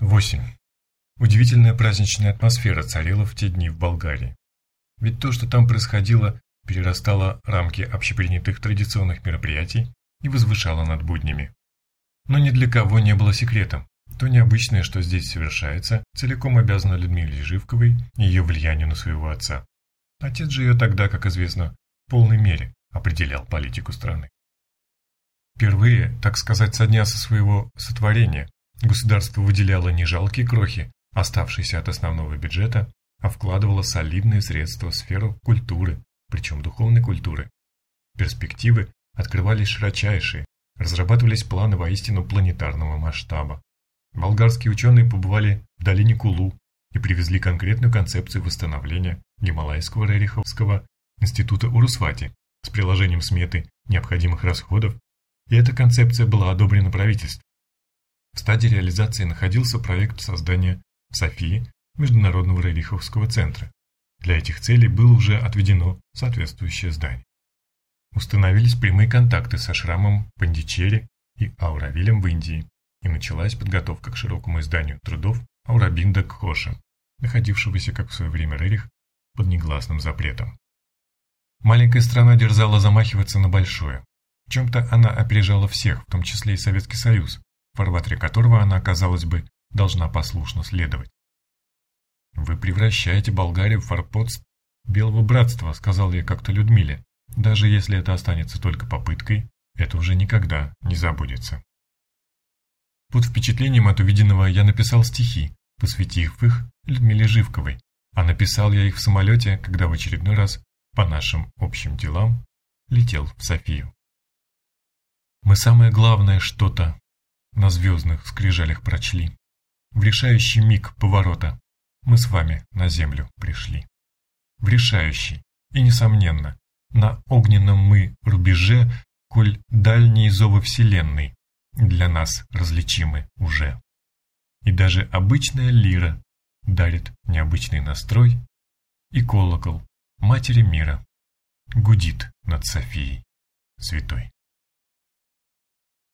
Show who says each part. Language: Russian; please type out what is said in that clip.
Speaker 1: 8. Удивительная праздничная атмосфера царила в те дни в Болгарии. Ведь то, что там происходило, перерастало рамки общепринятых традиционных мероприятий и возвышало над буднями. Но ни для кого не было секретом. То необычное, что здесь совершается, целиком обязано Людмиле Живковой и ее влиянию на своего отца. Отец же ее тогда, как известно, в полной мере определял политику страны. Впервые, так сказать, со дня со своего сотворения, Государство выделяло не жалкие крохи, оставшиеся от основного бюджета, а вкладывало солидные средства в сферу культуры, причем духовной культуры. Перспективы открывались широчайшие, разрабатывались планы воистину планетарного масштаба. Болгарские ученые побывали в долине Кулу и привезли конкретную концепцию восстановления Гималайского Рериховского института Урусвати с приложением сметы необходимых расходов, и эта концепция была одобрена правительством. В стадии реализации находился проект создания в Софии Международного Рериховского центра. Для этих целей было уже отведено соответствующее здание. Установились прямые контакты со Шрамом Пандичери и Ауравилем в Индии, и началась подготовка к широкому изданию трудов Аурабинда Кхоша, находившегося, как в свое время Рерих, под негласным запретом. Маленькая страна дерзала замахиваться на большое. В чем-то она опережала всех, в том числе и Советский Союз, в которого она, казалось бы, должна послушно следовать. «Вы превращаете Болгарию в форпот Белого Братства», — сказал я как-то Людмиле. «Даже если это останется только попыткой, это уже никогда не забудется». Под впечатлением от увиденного я написал стихи, посвятив их Людмиле Живковой, а написал я их в самолете, когда в очередной раз, по нашим общим делам, летел в Софию. Мы самое главное что-то на звездных скрижалях прочли. В решающий миг поворота мы с вами на землю пришли. В решающий, и несомненно, на огненном мы рубеже, коль дальние зовы вселенной для нас различимы уже. И даже обычная лира дарит необычный настрой, и колокол матери мира гудит над Софией святой.